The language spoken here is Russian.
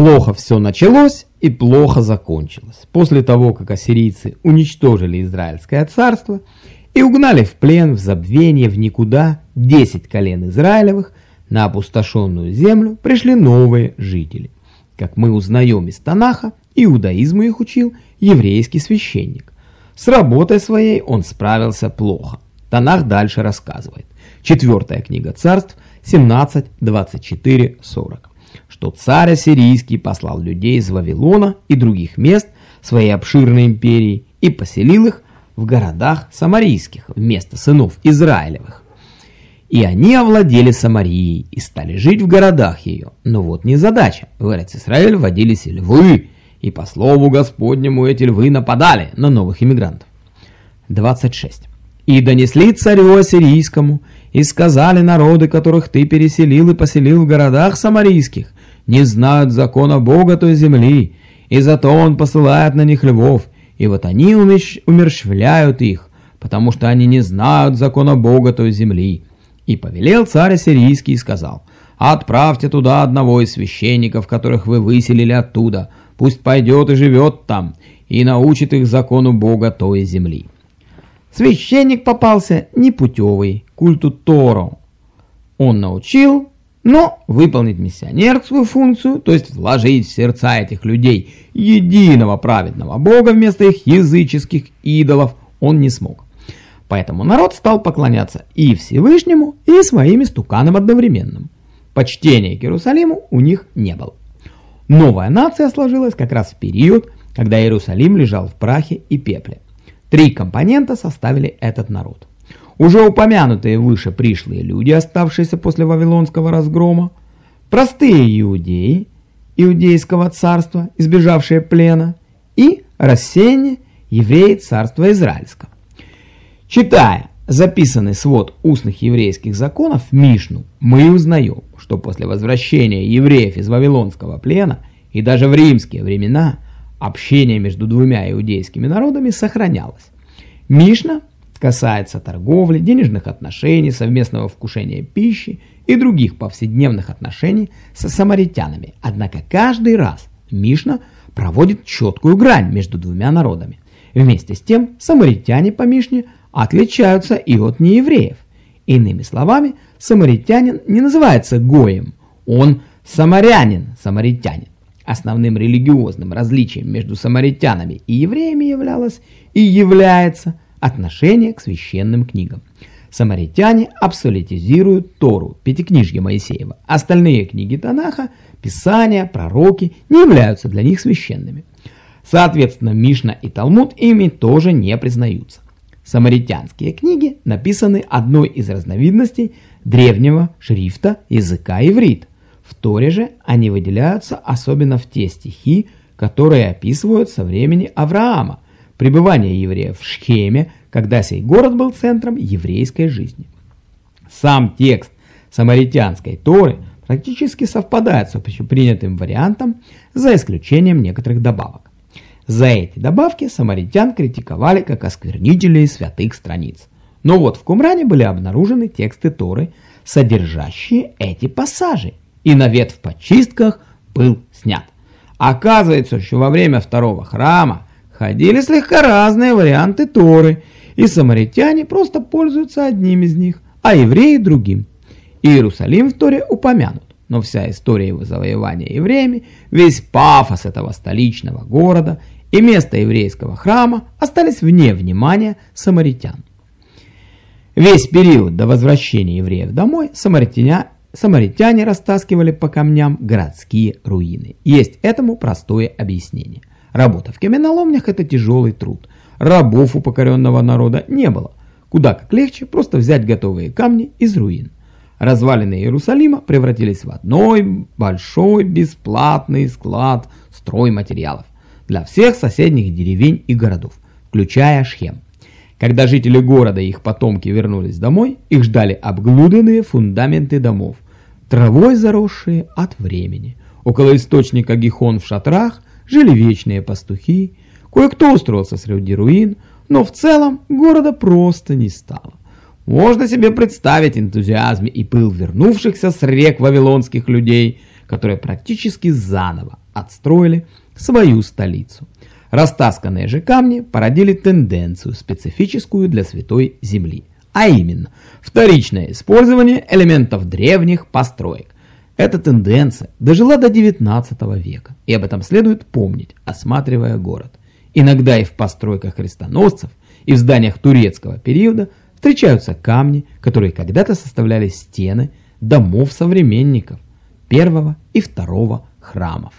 Плохо все началось и плохо закончилось. После того, как ассирийцы уничтожили Израильское царство и угнали в плен, в забвение, в никуда 10 колен Израилевых, на опустошенную землю пришли новые жители. Как мы узнаем из Танаха, иудаизму их учил еврейский священник. С работой своей он справился плохо. Танах дальше рассказывает. Четвертая книга царств 17, 24, 40 что царь ассирийский послал людей из Вавилона и других мест своей обширной империи и поселил их в городах самарийских вместо сынов Израилевых. И они овладели Самарией и стали жить в городах ее. Но вот не задача. В Израиль водились львы, и по слову Господнему эти львы нападали на новых иммигрантов. 26. «И донесли царю ассирийскому, и сказали народы, которых ты переселил и поселил в городах самарийских, не знают закона Бога той земли, и зато Он посылает на них львов, и вот они умерщвляют их, потому что они не знают закона Бога той земли. И повелел царь Ассирийский и сказал, «Отправьте туда одного из священников, которых вы выселили оттуда, пусть пойдет и живет там, и научит их закону Бога той земли». Священник попался непутевый, культу Торо. Он научил но выполнить миссионерскую функцию, то есть вложить в сердца этих людей единого праведного Бога вместо их языческих идолов, он не смог. Поэтому народ стал поклоняться и Всевышнему, и своим истуканам одновременно. Почтения к Иерусалиму у них не было. Новая нация сложилась как раз в период, когда Иерусалим лежал в прахе и пепле. Три компонента составили этот народ. Уже упомянутые выше пришлые люди, оставшиеся после Вавилонского разгрома, простые иудеи, иудейского царства, избежавшие плена, и рассеяние евреи царства Израильского. Читая записанный свод устных еврейских законов Мишну, мы узнаем, что после возвращения евреев из Вавилонского плена и даже в римские времена общение между двумя иудейскими народами сохранялось. Мишна касается торговли, денежных отношений, совместного вкушения пищи и других повседневных отношений со самаритянами. Однако каждый раз Мишна проводит четкую грань между двумя народами. Вместе с тем самаритяне по Мишне отличаются и от неевреев. Иными словами, самаритянин не называется гоем, он самарянин, самаритянин. Основным религиозным различием между самаритянами и евреями являлось и является – отношение к священным книгам. Самаритяне абсолютизируют Тору, Пятикнижье Моисеева. Остальные книги Танаха, Писания, Пророки не являются для них священными. Соответственно, Мишна и Талмуд ими тоже не признаются. Самаритянские книги написаны одной из разновидностей древнего шрифта языка иврит. В Торе же они выделяются особенно в те стихи, которые описывают со времени Авраама, пребывания евреев в Шхеме, когда сей город был центром еврейской жизни. Сам текст самаритянской Торы практически совпадает с общепринятым вариантом, за исключением некоторых добавок. За эти добавки самаритян критиковали как осквернителей святых страниц. Но вот в Кумране были обнаружены тексты Торы, содержащие эти пассажи, и навет в почистках был снят. Оказывается, что во время второго храма ходили слегка разные варианты Торы, и самаритяне просто пользуются одним из них, а евреи другим. Иерусалим в Торе упомянут, но вся история его завоевания евреями, весь пафос этого столичного города и место еврейского храма остались вне внимания самаритян. Весь период до возвращения евреев домой самаритяне, самаритяне растаскивали по камням городские руины. Есть этому простое объяснение. Работа в каменоломнях – это тяжелый труд. Рабов у покоренного народа не было. Куда как легче просто взять готовые камни из руин. Развалины Иерусалима превратились в одной большой бесплатный склад стройматериалов для всех соседних деревень и городов, включая Шхем. Когда жители города и их потомки вернулись домой, их ждали обглуданные фундаменты домов, травой заросшие от времени. Около источника Гихон в шатрах – жили вечные пастухи, кое-кто устроился среди руин, но в целом города просто не стало. Можно себе представить энтузиазм и пыл вернувшихся с рек вавилонских людей, которые практически заново отстроили свою столицу. Растасканные же камни породили тенденцию, специфическую для Святой Земли, а именно вторичное использование элементов древних построек. Эта тенденция дожила до 19 века, и об этом следует помнить, осматривая город. Иногда и в постройках крестоносцев, и в зданиях турецкого периода встречаются камни, которые когда-то составляли стены домов современников первого и второго храмов.